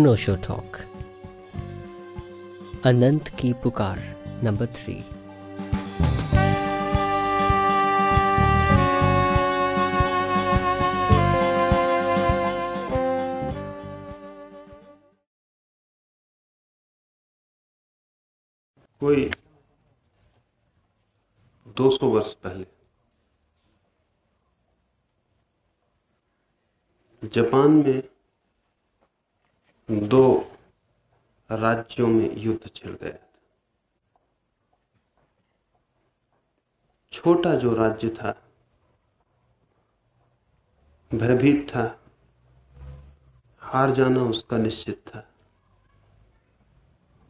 अनोशो talk अनंत की पुकार number three कोई 200 वर्ष पहले जापान में दो राज्यों में युद्ध छिड़ गया छोटा जो राज्य था, भयभीत था, हार जाना उसका निश्चित था।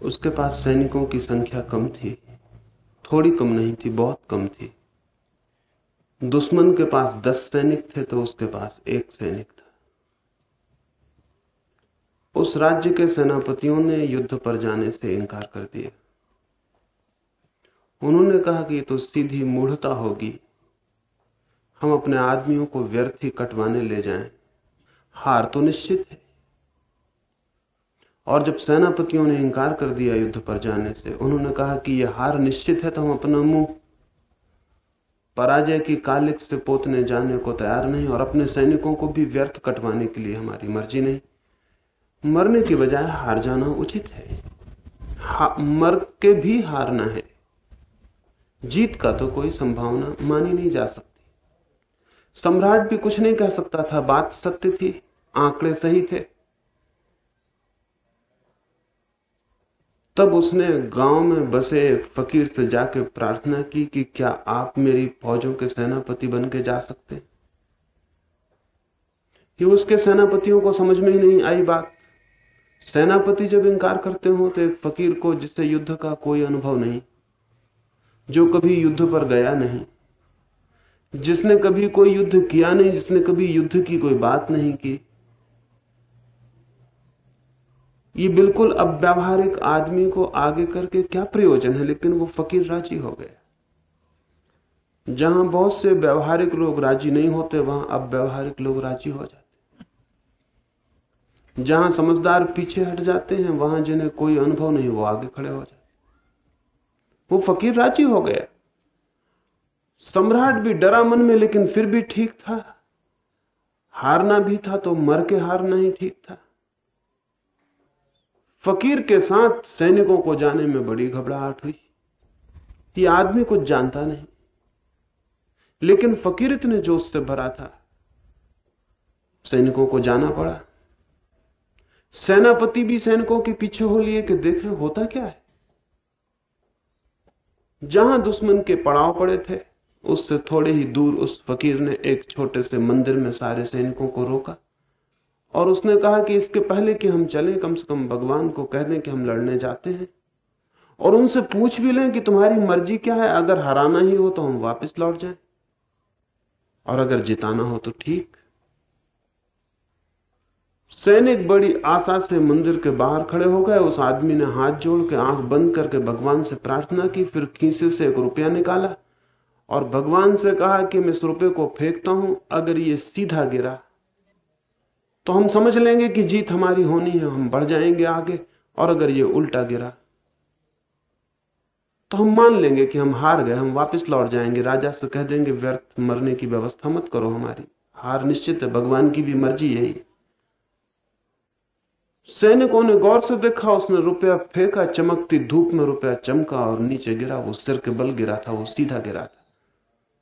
उसके पास सैनिकों की संख्या कम थी, थोड़ी कम नहीं थी, बहुत कम थी। दुश्मन के पास दस सैनिक थे तो उसके पास एक सैनिक था। उस राज्य के सेनापतियों ने युद्ध पर जाने से इनकार कर दिया उन्होंने कहा कि तो सीधी मूढ़ता होगी। हम अपने आदमियों को व्यर्थ ही कटवाने ले जाएँ। हार तो निश्चित है। और जब सेनापतियों ने इंकार कर दिया युद्ध पर जाने से, उन्होंने कहा कि यह हार निश्चित है तो हम अपना मुँह पराजय की कालिक से पोतने जाने को तैयार नहीं और अपने सैनिकों को भी व्यर्थ कटवाने के लिए हमारी मर्ज़ी नहीं। मरने की बजाय हार जाना उचित है। मर के भी हारना है। जीत का तो कोई संभावना मानी नहीं जा सकती। सम्राट भी कुछ नहीं कह सकता था, बात सत्य थी, आंकड़े सही थे। तब उसने गाँव में बसे एक फकीर से जाके प्रार्थना की कि क्या आप मेरी फौजों के सेनापति बन के जा सकते? कि उसके सेनापतियों को समझ में ही नहीं आई बात। सेनापति जब इंकार करते हो तो एक फकीर को, जिससे युद्ध का कोई अनुभव नहीं, जो कभी युद्ध पर गया नहीं, जिसने कभी कोई युद्ध किया नहीं, जिसने कभी युद्ध की कोई बात नहीं की, ये बिल्कुल अब आदमी को आगे करके क्या प्रयोजन है? लेकिन वो फकीर राज़ी हो गया जहाँ बहुत से व्यवहारिक लोग राज़ी नहीं होते, वहाँ अब व्यवहारिक लोग राज़ी हो जाते। जहाँ समझदार पीछे हट जाते हैं, वहाँ जिन्हें कोई अनुभव नहीं, वो आगे खड़े हो जाते वो फकीर राज़ी हो गया सम्राट भी डरा मन में, लेकिन फिर भी ठीक था। हारना भी था तो मर के हारना ही ठीक था। फकीर के साथ सैनिकों को जाने में बड़ी घबराहट हुई। ये आदमी कुछ जानता नहीं। लेकिन फकीर इतने जोश से भरा था। सैनिकों को जाना पड़ा। सेनापति भी सैनिकों के पीछे हो लिए कि देखें होता क्या है? जहाँ दुश्मन के पड़ाव पड़े थे, उससे थोड़े ही दूर उस फकीर ने एक छोटे से मंदिर में सारे सैनिकों को रोका। और उसने कहा कि इसके पहले कि हम चलें, कम से कम भगवान को कह दें कि हम लड़ने जाते हैं। और उनसे पूछ भी लें कि तुम्हारी मर्ज़ी क्या है, अगर हराना ही हो तो हम वापस लौट जाएँ। और अगर जिताना हो तो ठीक। सैनिक बड़ी आशा से मंदिर के बाहर खड़े हो गए। उस आदमी ने हाथ जोड़ के आँख बंद करके भगवान से प्रार्थना की, फिर खीसे से एक रुपया निकाला और भगवान से कहा कि मैं इस रुपये को फेंकता हूँ, अगर ये सीधा गिरा तो हम समझ लेंगे कि जीत हमारी होनी है, हम बढ़ जाएँगे आगे और अगर ये उल्टा गिरा तो हम मान लेंगे कि हम हार गए, हम वापस लौट जाएँगे। राजा से कह देंगे, व्यर्थ मरने की व्यवस्था मत करो हमारी। हार निश्चित है, भगवान की भी मर्ज़ी यही सैनिकों ने गौर से देखा, उसने रुपया फेंका, चमकती धूप में रुपया चमका और नीचे गिरा। वो सिर के बल गिरा था, वो सीधा गिरा था।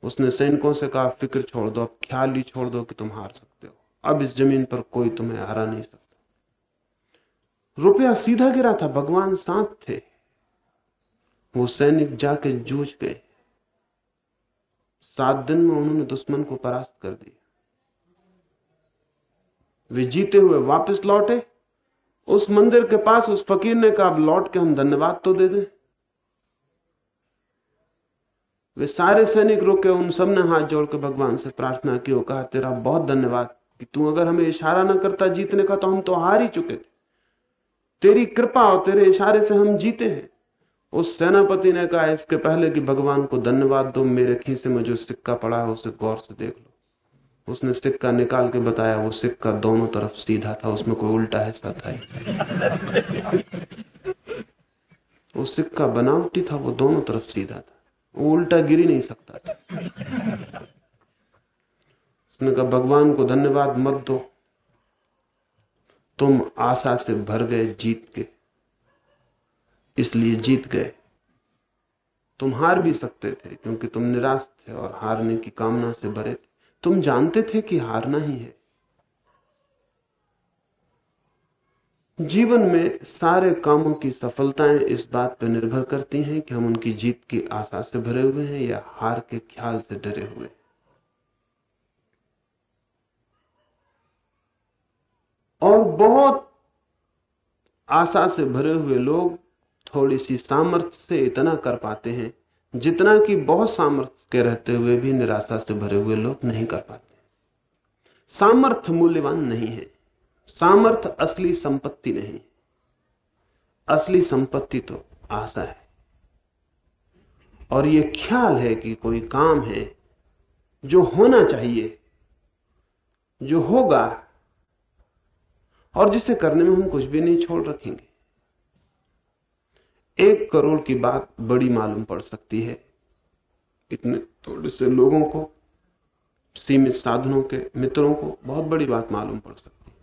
उसने सैनिकों से कहा, फ़िक्र छोड़ दो ख्याल ही छोड़ दो कि तुम हार सकते हो। अब इस ज़मीन पर कोई तुम्हें हरा नहीं सकता। रुपया सीधा गिरा था, भगवान साथ थे। वो सैनिक जाके जूझ गए। सात दिन में उन्होंने दुश्मन को परास्त कर दिया। वे जीते हुए वापस लौटे। उस मंदिर के पास उस फकीर ने कहा लौट के हम धन्यवाद तो दे दें। वे सारे सैनिक रुके, उन सबने हाथ जोड़ के भगवान से प्रार्थना की और कहा, तेरा बहुत धन्यवाद कि तू अगर हमें इशारा ना करता जीतने का तो हम तो हार ही चुके थे। तेरी कृपा और तेरे इशारे से हम जीते हैं। उस सेनापति ने कहा, इसके पहले कि भगवान को धन्यवाद दो, मेरे खीसे में जो सिक्का पड़ा है, उसे गौर से देख लो। उसने सिक्का निकाल के बताया, वो सिक्का दोनों तरफ़ सीधा था, उसमें कोई उल्टा हिस्सा था ही वो सिक्का बनावटी था, वो दोनों तरफ़ सीधा था। वो उल्टा गिर ही नहीं सकता था। उसने कहा, भगवान को धन्यवाद मत दो। तुम आशा से भर गए, जीत के। इसलिए जीत गए। तुम हार भी सकते थे, क्योंकि तुम निराश थे और हारने की कामना से भरे थे। तुम जानते थे कि हारना ही है। जीवन में सारे कामों की सफलताएँ इस बात पर निर्भर करती हैं कि हम उनकी जीत की आशा से भरे हुए हैं या हार के ख्याल से डरे हुए हैं। और बहुत आशा से भरे हुए लोग थोड़ी सी सामर्थ्य से इतना कर पाते हैं जितना कि बहुत सामर्थ्य के रहते हुए भी निराशा से भरे हुए लोग नहीं कर पाते। सामर्थ्य मूल्यवान नहीं है। सामर्थ्य असली संपत्ति नहीं। असली संपत्ति तो आशा है। और यह ख्याल है कि कोई काम है जो होना चाहिए, जो होगा, और जिसे करने में हम कुछ भी नहीं छोड़ रखेंगे। एक करोड़ की बात बड़ी मालूम पड़ सकती है। इतने थोड़े से लोगों को सीमित साधनों के मित्रों को बहुत बड़ी बात मालूम पड़ सकती है।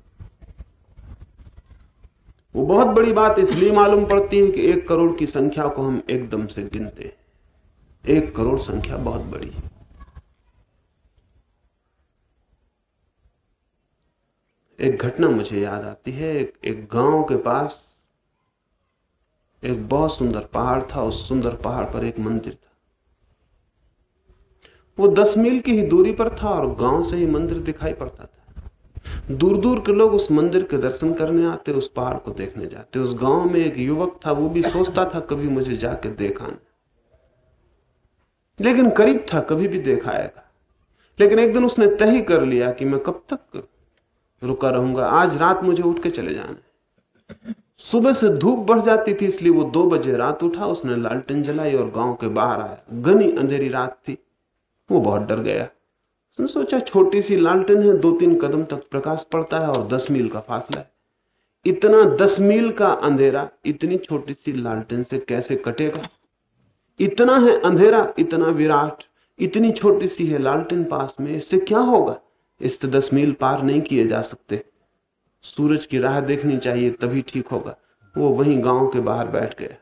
वो बहुत बड़ी बात इसलिए मालूम पड़ती है कि एक करोड़ की संख्या को हम एकदम से गिनते हैं। एक करोड़ संख्या बहुत बड़ी है। एक घटना मुझे याद आती है। एक, एक गाँव के पास एक बहुत सुंदर पहाड़ था, उस सुंदर पहाड़ पर एक मंदिर था। वो दस मील की ही दूरी पर था और गाँव से ही मंदिर दिखाई पड़ता था। दूर दूर के लोग उस मंदिर के दर्शन करने आते, उस पहाड़ को देखने जाते। उस गाँव में एक युवक था, वो भी सोचता था, कभी मुझे जाके देखा लेकिन करीब था, कभी भी देखाएगा लेकिन एक दिन उसने तय कर लिया कि मैं कब तक रुका रहूँगा, आज रात मुझे उठ के चले जाना सुबह से धूप बढ़ जाती थी, इसलिए वो दो बजे रात उठा, उसने लालटेन जलाई और गाँव के बाहर आया। घनी अंधेरी रात थी। वो बहुत डर गया। उसने सोचा, छोटी सी लालटेन है, दो तीन कदम तक प्रकाश पड़ता है और दस मील का फासला है। इतना दस मील का अंधेरा, इतनी छोटी सी लालटेन से कैसे कटेगा? इतना है अंधेरा, इतना विराट, इतनी छोटी सी है लालटेन पास में, इससे क्या होगा? इससे दस मील पार नहीं किए जा सकते। सूरज की राह देखनी चाहिए तभी ठीक होगा। वो वहीं गाँव के बाहर बैठ गया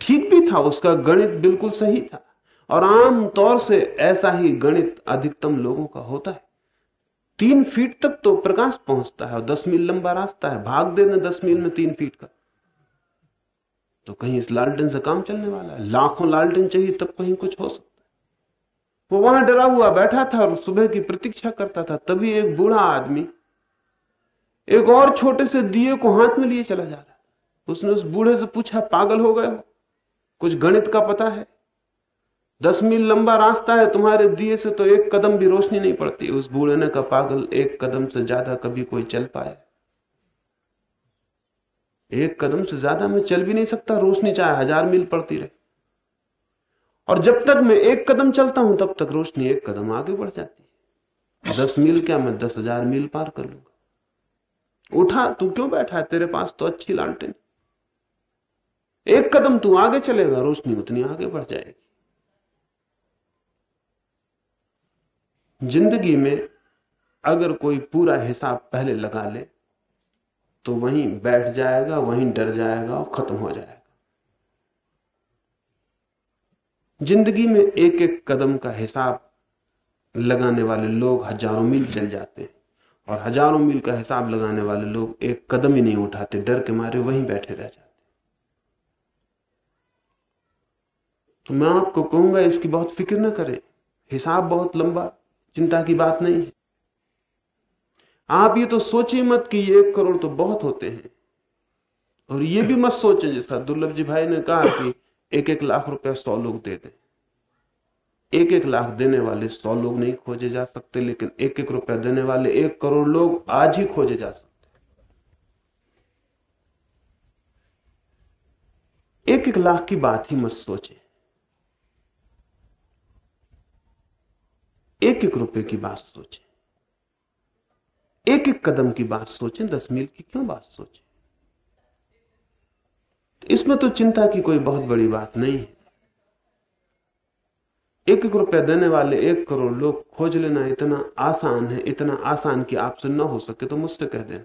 ठीक भी था, उसका गणित बिल्कुल सही था। और आम तौर से ऐसा ही गणित अधिकतम लोगों का होता है। तीन फीट तक तो प्रकाश पहुँचता है और दस मील लंबा रास्ता है। भाग देने दस मील में तीन फीट का। तो कहीं इस लालटेन से काम चलने वाला है। लाखों लालटेन चाहिए तब कहीं कुछ हो सकता वो वहाँ डरा हुआ बैठा था और सुबह की प्रतीक्षा करता था। तभी एक बूढ़ा आदमी एक और छोटे से दिए को हाथ में लिए चला जा रहा उसने उस बूढ़े से पूछा, पागल हो गए कुछ गणित का पता है? दस मील लंबा रास्ता है तुम्हारे दिए से तो एक कदम भी रोशनी नहीं पड़ती। उस बूढ़े ने कहा, पागल, एक कदम से ज़्यादा कभी कोई चल पाए एक कदम से ज़्यादा मैं चल भी नहीं सकता, रोशनी चाहे हज़ार मील पड़ती रहे। और जब तक मैं एक कदम चलता हूँ, तब तक रोशनी एक कदम आगे बढ़ जाती है। दस मील क्या मैं दस हज़ार मील पार कर लूँगा? उठा, तू क्यों बैठा है? तेरे पास तो अच्छी लालटेन। एक कदम तू आगे चलेगा, रोशनी उतनी आगे बढ़ जाएगी। ज़िंदगी में अगर कोई पूरा हिसाब पहले लगा ले तो वहीं बैठ जाएगा, वहीं डर जाएगा और खत्म हो जाएगा। ज़िंदगी में एक एक कदम का हिसाब लगाने वाले लोग हज़ारों मील चल जाते हैं। और हज़ारों मील का हिसाब लगाने वाले लोग एक कदम ही नहीं उठाते, डर के मारे वहीं बैठे रह जाते तो मैं आपको कहूँगा, इसकी बहुत फ़िक्र न करें। हिसाब बहुत लंबा, चिंता की बात नहीं है। आप ये तो सोचिए मत कि ये एक करोड़ तो बहुत होते हैं। और ये भी मत सोचें, जैसा दुर्लभ जी भाई ने कहा कि एक एक लाख रुपया सौ लोग दे दें। एक एक लाख देने वाले सौ लोग नहीं खोजे जा सकते, लेकिन एक एक रुपया देने वाले एक करोड़ लोग आज ही खोजे जा सकते। एक एक लाख की बात ही मत सोचे। एक एक रुपए की बात सोचें। एक एक कदम की बात सोचें, दस मील की क्यों बात सोचें? इसमें तो चिंता की कोई बहुत बड़ी बात नहीं। है एक एक रुपया देने वाले, एक करोड़ लोग खोज लेना इतना आसान है, इतना आसान कि आपसे न हो सके तो मुझसे कह देना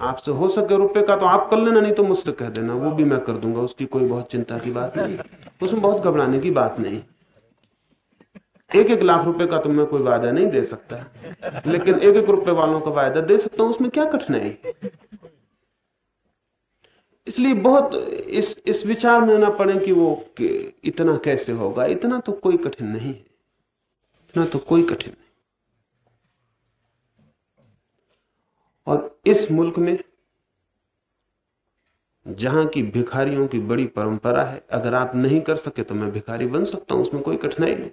आपसे हो सके रुपए का तो आप कर लेना, नहीं तो मुझसे कह देना, वो भी मैं कर दूँगा, उसकी कोई बहुत चिंता की बात नहीं। उसमें बहुत घबराने की बात नहीं। एक एक लाख रुपए का तो मैं कोई वायदा नहीं दे सकता। लेकिन एक एक रुपए वालों का वायदा दे सकता हूँ, उसमें क्या कठिनाई? इसलिए बहुत इस इस विचार में ना पड़े कि वो कि इतना कैसे होगा। इतना तो कोई कठिन नहीं है। इतना तो कोई कठिन नहीं। और इस मुल्क में जहाँ की भिखारियों की बड़ी परंपरा है, अगर आप नहीं कर सके तो मैं भिखारी बन सकता हूँ, उसमें कोई कठिनाई नहीं।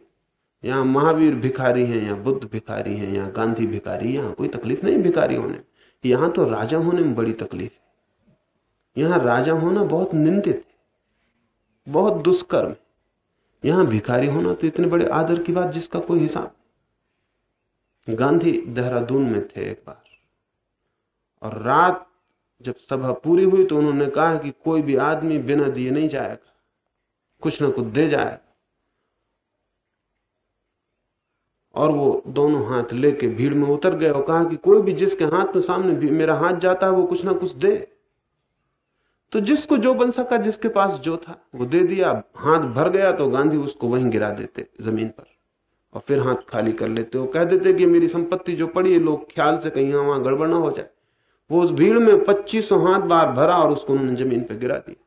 यहाँ महावीर भिखारी हैं या बुद्ध भिखारी हैं या गांधी भिखारी, यहाँ कोई तकलीफ़ नहीं भिखारी होने। यहाँ तो राजा होने में बड़ी तकलीफ़ है। यहाँ राजा होना बहुत निंदित है, बहुत दुष्कर्म है। यहाँ भिखारी होना तो इतने बड़े आदर की बात जिसका कोई हिसाब गांधी देहरादून में थे एक बार। और रात जब सभा पूरी हुई तो उन्होंने कहा कि कोई भी आदमी बिना दिए नहीं जाएगा, कुछ ना कुछ दे जाएगा। और वो दोनों हाथ लेके भीड़ में उतर गए और कहा कि कोई भी जिसके हाथ में सामने मेरा हाथ जाता है, वो कुछ ना कुछ दे। तो जिसको जो बन सका, जिसके पास जो था, वो दे दिया। हाथ भर गया तो गांधी उसको वहीं गिरा देते, ज़मीन पर। और फिर हाथ खाली कर लेते वो कह देते कि मेरी संपत्ति जो पड़ी है, लोग ख्याल से कहीं वहाँ गड़बड़ ना हो जाए। वो उस भीड़ में पच्चीसों हाथ बार भरा और उसको उन्होंने ज़मीन पर गिरा दिया।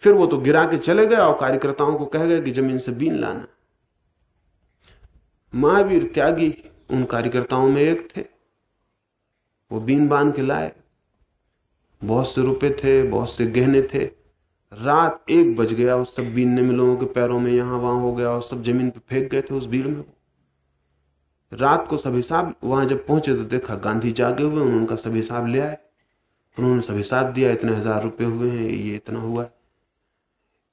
फिर वो तो गिरा के चले गए और कार्यकर्ताओं को कह गए कि ज़मीन से बीन लाना। महावीर त्यागी उन कार्यकर्ताओं में एक थे। वो बीन बाँध के लाए बहुत से रुपए थे, बहुत से गहने थे। रात एक बज गया, उस सब बीनने में लोगों के पैरों में यहाँ वहाँ हो गया और सब ज़मीन पर फेंक गए थे उस भीड़ में रात को सब हिसाब वहाँ जब पहुँचे तो देखा गांधी जागे हुए, उन्होंने उनका सब हिसाब ले आए। उन्होंने सब हिसाब दिया, इतने हज़ार रुपए हुए हैं, ये इतना हुआ। है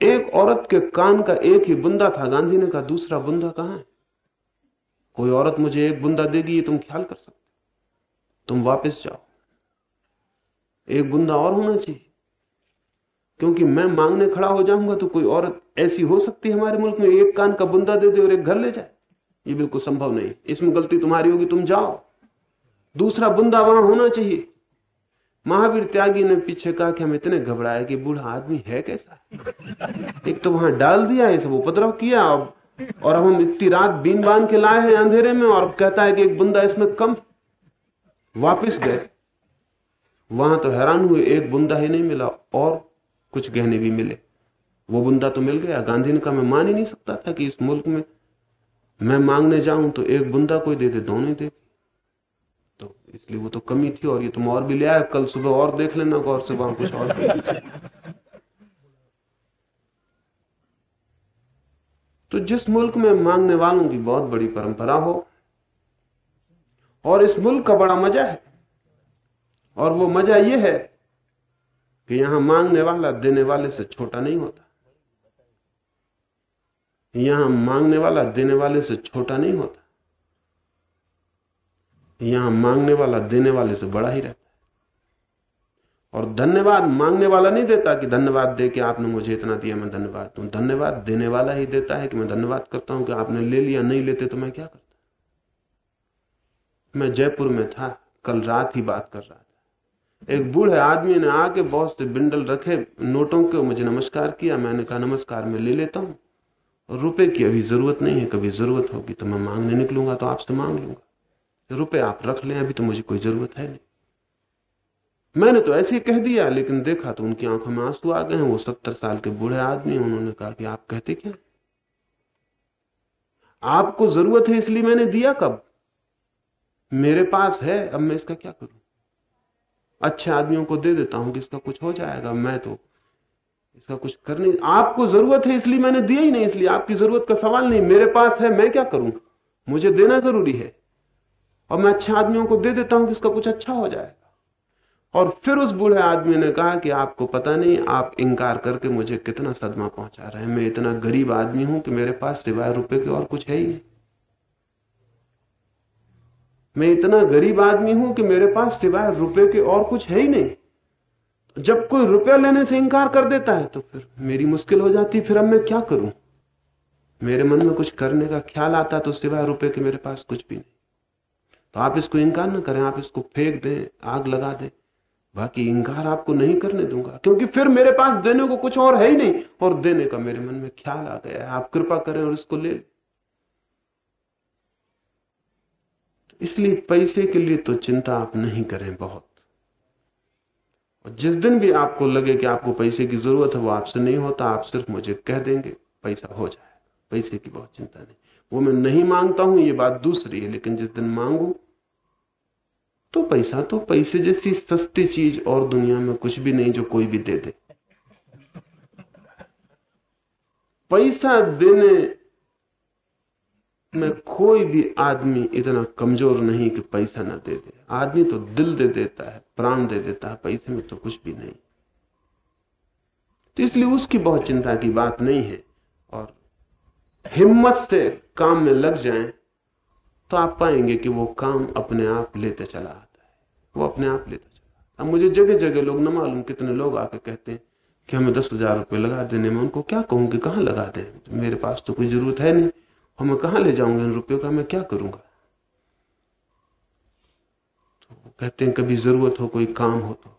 एक औरत के कान का एक ही बुंदा था, गांधी ने कहा, दूसरा बुंदा कहाँ है? कोई औरत मुझे एक बुंदा देगी, ये तुम ख्याल कर सकते तुम वापस जाओ। एक बुंदा और होना चाहिए। क्योंकि मैं मांगने खड़ा हो जाऊँगा तो कोई औरत ऐसी हो सकती है हमारे मुल्क में, एक कान का बुंदा दे दे और एक घर ले जाए। ये बिल्कुल संभव नहीं। इसमें गलती तुम्हारी होगी, तुम जाओ। दूसरा बुंदा वहाँ होना चाहिए। महावीर त्यागी ने पीछे कहा कि हम इतने घबराए कि बूढ़ा आदमी है कैसा? एक तो वहाँ डाल दिया ये सब उपद्रव किया, अब और अब हम इतनी रात बीन बाँध के लाए हैं अंधेरे में और कहता है कि एक बुंदा इसमें कम वापिस गए। वहाँ तो हैरान हुए, एक बुंदा ही नहीं मिला और कुछ गहने भी मिले। वो बुंदा तो मिल गया। गांधी ने कहा, मैं मान ही नहीं सकता था कि इस मुल्क में मैं मांगने जाऊँ तो एक बुंदा कोई दे दे, दोनों दे तो इसलिए वो तो कमी थी और ये तुम और भी ले आए, कल सुबह और देख लेना गौर से वहाँ कुछ और तो जिस मुल्क में मांगने वालों की बहुत बड़ी परंपरा हो, और इस मुल्क का बड़ा मज़ा है, और वो मज़ा ये है कि यहाँ मांगने वाला देने वाले से छोटा नहीं होता। यहाँ मांगने वाला देने वाले से छोटा नहीं होता। यहाँ मांगने वाला देने वाले से बड़ा ही रहता और धन्यवाद मांगने वाला नहीं देता कि धन्यवाद दे के आपने मुझे इतना दिया, मैं धन्यवाद दूँ। धन्यवाद देने वाला ही देता है कि मैं धन्यवाद करता हूँ कि आपने ले लिया, नहीं लेते तो मैं क्या करता? मैं जयपुर में था, कल रात ही बात कर रहा था। एक बूढ़े आदमी ने आके बहुत से बिंडल रखे, नोटों के मुझे नमस्कार किया, मैंने कहा, नमस्कार, मैं ले लेता हूँ। रुपए की अभी ज़रूरत नहीं है, कभी ज़रूरत होगी तो मैं मांगने निकलूँगा तो आपसे मांग लूँगा। रुपए आप रख लें, अभी तो मुझे कोई ज़रूरत है नहीं। मैंने तो ऐसे ही कह दिया, लेकिन देखा तो उनकी आँखों में आँसू आ गए हैं। वो सत्तर साल के बूढ़े आदमी उन्होंने कहा कि आप कहते क्या? आपको ज़रूरत है इसलिए मैंने दिया कब? मेरे पास है, अब मैं इसका क्या करूँ? अच्छे आदमियों को दे देता हूँ कि इसका कुछ हो जाएगा, मैं तो इसका कुछ कर नहीं। आपको ज़रूरत है इसलिए मैंने दिया ही नहीं, इसलिए आपकी ज़रूरत का सवाल नहीं। मेरे पास है, मैं क्या करूँ? मुझे देना ज़रूरी है। और मैं अच्छे आदमियों को दे देता हूँ कि इसका कुछ अच्छा हो जाएगा। और फिर उस बूढ़े आदमी ने कहा कि आपको पता नहीं, आप इंकार करके मुझे कितना सदमा पहुँचा रहे हैं। मैं इतना गरीब आदमी हूँ कि मेरे पास सिवाय रुपए के और कुछ है ही मैं इतना गरीब आदमी हूँ कि मेरे पास सिवाय रुपए के और कुछ है ही नहीं। जब कोई रुपया लेने से इंकार कर देता है तो फिर मेरी मुश्किल हो जाती फिर अब मैं क्या करूँ? मेरे मन में कुछ करने का ख्याल आता तो सिवाय रुपए के मेरे पास कुछ भी नहीं। तो आप इसको इंकार ना करें, आप इसको फेंक दें, आग लगा दें। बाकी इंकार आपको नहीं करने दूँगा, क्योंकि फिर मेरे पास देने को कुछ और है ही नहीं, और देने का मेरे मन में ख्याल आ गया है। आप कृपा करें और इसको ले। इसलिए पैसे के लिए तो चिंता आप नहीं करें बहुत। और जिस दिन भी आपको लगे कि आपको पैसे की ज़रूरत है, वो आपसे नहीं होता, आप सिर्फ़ मुझे कह देंगे, पैसा हो जाए। पैसे की बहुत चिंता नहीं। वो मैं नहीं माँगता हूँ, ये बात दूसरी है, लेकिन जिस दिन मांगू तो पैसा तो पैसे जैसी सस्ती चीज़ और दुनिया में कुछ भी नहीं जो कोई भी दे दे। पैसा देने में कोई भी आदमी इतना कमज़ोर नहीं कि पैसा ना दे दे। आदमी तो दिल दे देता है, प्राण दे देता है, पैसे में तो कुछ भी नहीं। तो इसलिए उसकी बहुत चिंता की बात नहीं है। और हिम्मत से काम में लग जाएँ तो आप पाएँगे कि वो काम अपने आप लेते चला वो अपने आप लेता चला अब मुझे जगह जगह लोग न मालूम कितने लोग आके कहते हैं कि हमें दस हज़ार रुपये लगा देने में, उनको क्या कहूँ कि कहाँ लगा दें? मेरे पास तो कोई ज़रूरत है नहीं। और मैं कहाँ ले जाऊँगा इन रुपयों का? मैं क्या करूँगा? तो कहते हैं, कभी ज़रूरत हो, कोई काम हो तो।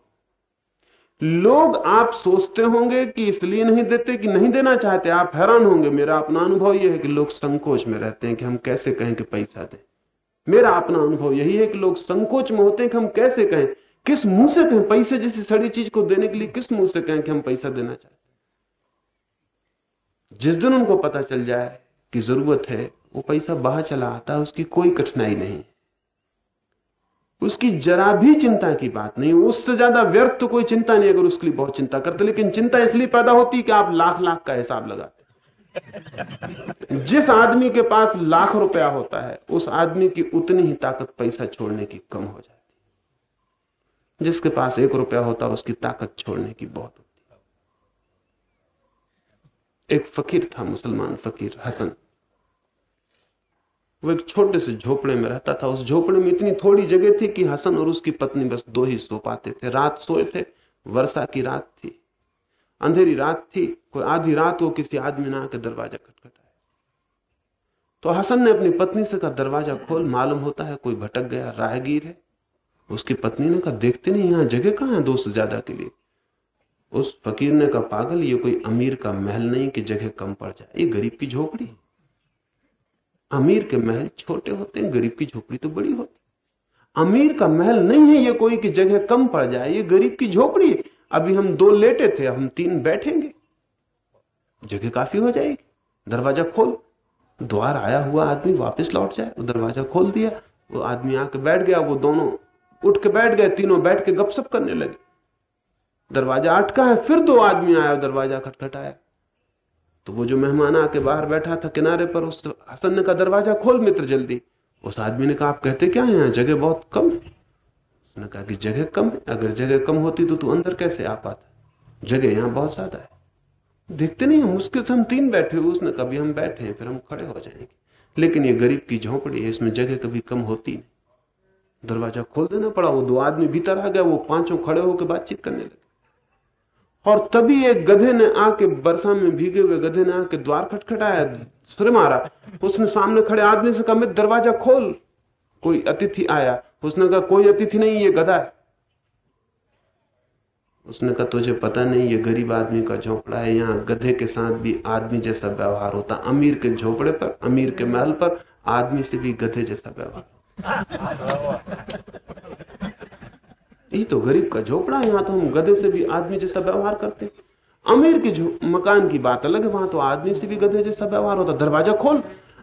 लोग आप सोचते होंगे कि इसलिए नहीं देते कि नहीं देना चाहते। आप हैरान होंगे। मेरा अपना अनुभव यह है कि लोग संकोच में रहते हैं कि हम कैसे कहें कि पैसा दें। मेरा अपना अनुभव यही है कि लोग संकोच में होते हैं कि हम कैसे कहें? किस मुँह से कहें? पैसे जैसी सड़ी चीज़ को देने के लिए किस मुँह से कहें कि हम पैसा देना चाहते जिस दिन उनको पता चल जाए कि ज़रूरत है, वो पैसा बाहर चला आता है, उसकी कोई कठिनाई नहीं उसकी जरा भी चिंता की बात नहीं, उससे ज़्यादा व्यर्थ तो कोई चिंता नहीं अगर उसके लिए बहुत चिंता करते, लेकिन चिंता इसलिए पैदा होती कि आप लाख लाख का हिसाब लगाते जिस आदमी के पास लाख रुपया होता है, उस आदमी की उतनी ही ताकत पैसा छोड़ने की कम हो जाती जिसके पास एक रुपया होता है उसकी ताकत छोड़ने की बहुत होती एक फकीर था, मुसलमान फकीर हसन। वो एक छोटे से झोपड़े में रहता था। उस झोपड़े में इतनी थोड़ी जगह थी कि हसन और उसकी पत्नी बस दो ही सो पाते थे। रात सोए थे, वर्षा की रात थी। अंधेरी रात थी, कोई आधी रात वो किसी आदमी ने आकर दरवाज़ा खटखटाया। तो हसन ने अपनी पत्नी से कहा, दरवाज़ा खोल, मालूम होता है कोई भटक गया, राहगीर है। उसकी पत्नी ने कहा, देखते नहीं, यहाँ जगह कहाँ है दो ज़्यादा के लिए? उस फकीर ने कहा, पागल, ये कोई अमीर का महल नहीं कि जगह कम पड़ जाए, ये गरीब की झोपड़ी है। अमीर के महल छोटे होते हैं, गरीब की झोपड़ी तो बड़ी होती अमीर का महल नहीं है ये कोई कि जगह कम पड़ जाए, ये गरीब की झोपड़ी है। अभी हम दो लेटे थे, हम तीन बैठेंगे। जगह काफ़ी हो जाएगी। दरवाज़ा खोल। द्वार आया हुआ आदमी वापस लौट जाए। वो दरवाज़ा खोल दिया। वो आदमी आके बैठ गया। वो दोनों उठ के बैठ गए। तीनों बैठ के गपशप करने लगे। दरवाज़ा अटका है। फिर दो आदमी आया। दरवाज़ा खटखटाया। तो वो जो मेहमान आके बाहर बैठा था किनारे पर, उस हसन का दरवाज़ा खोल मित्र जल्दी। उस आदमी ने कहा, आप कहते क्या यहाँ जगह बहुत कम है। उसने कहा कि जगह कम है, अगर जगह कम होती तो तू अंदर कैसे आ पाता? जगह यहाँ बहुत ज़्यादा है। देखते नहीं मुश्किल से हम तीन बैठे हुए, उसने कभी हम बैठे हैं, फिर हम खड़े हो जाएँगे। लेकिन ये गरीब की झोंपड़ी है, इसमें जगह कभी कम होती नहीं। दरवाज़ा खोल देना पड़ा, वो दो आदमी भीतर आ गया वो पाँचों खड़े होकर बातचीत करने लगे। और तभी एक गधे ने आके बरसा में भीगे हुए गधे ने आके द्वार खटखटाया, सुर मारा। उसने सामने खड़े आदमी से कहा, मैं दरवाज़ा खोल। कोई अतिथि आया उसने कहा, कोई अतिथि नहीं, ये गधा है. उसने कहा, तुझे पता नहीं, ये गरीब आदमी का झोपड़ा है, यहाँ गधे के साथ भी आदमी जैसा व्यवहार होता। अमीर के झोपड़े पर, अमीर के महल पर, आदमी से भी गधे जैसा व्यवहार ये तो गरीब का झोपड़ा है, यहाँ तो हम गधे से भी आदमी जैसा व्यवहार करते अमीर के मकान की बात अलग है, वहाँ तो आदमी से भी गधे जैसा व्यवहार होता। दरवाज़ा खोल,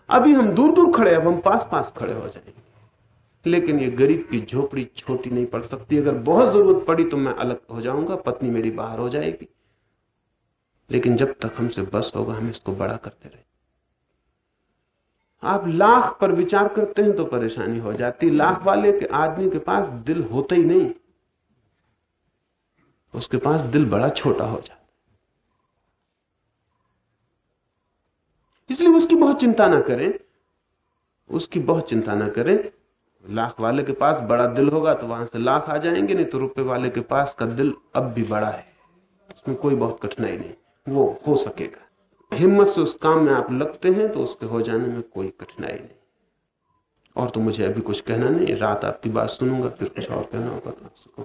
अभी हम दूर दूर खड़े अब हम पास पास खड़े हो जाएँगे। लेकिन ये गरीब की झोपड़ी छोटी नहीं पड़ सकती। अगर बहुत ज़रूरत पड़ी तो मैं अलग हो जाऊँगा, पत्नी मेरी बाहर हो जाएगी। लेकिन जब तक हमसे बस होगा, हम इसको बड़ा करते रहे। आप लाख पर विचार करते हैं तो परेशानी हो जाती। लाख वाले के आदमी के पास दिल होता ही नहीं। उसके पास दिल बड़ा छोटा हो जाता इसलिए उसकी बहुत चिंता ना करें। उसकी बहुत चिंता ना करें। लाख वाले के पास बड़ा दिल होगा तो वहाँ से लाख आ जाएँगे, नहीं तो रुपए वाले के पास का दिल अब भी बड़ा है। उसमें कोई बहुत कठिनाई नहीं, वो हो सकेगा। हिम्मत से उस काम में आप लगते हैं तो उसके हो जाने में कोई कठिनाई नहीं। और तो मुझे अभी कुछ कहना नहीं, रात आपकी बात सुनूँगा, फिर कुछ और कहना होगा तो आपसे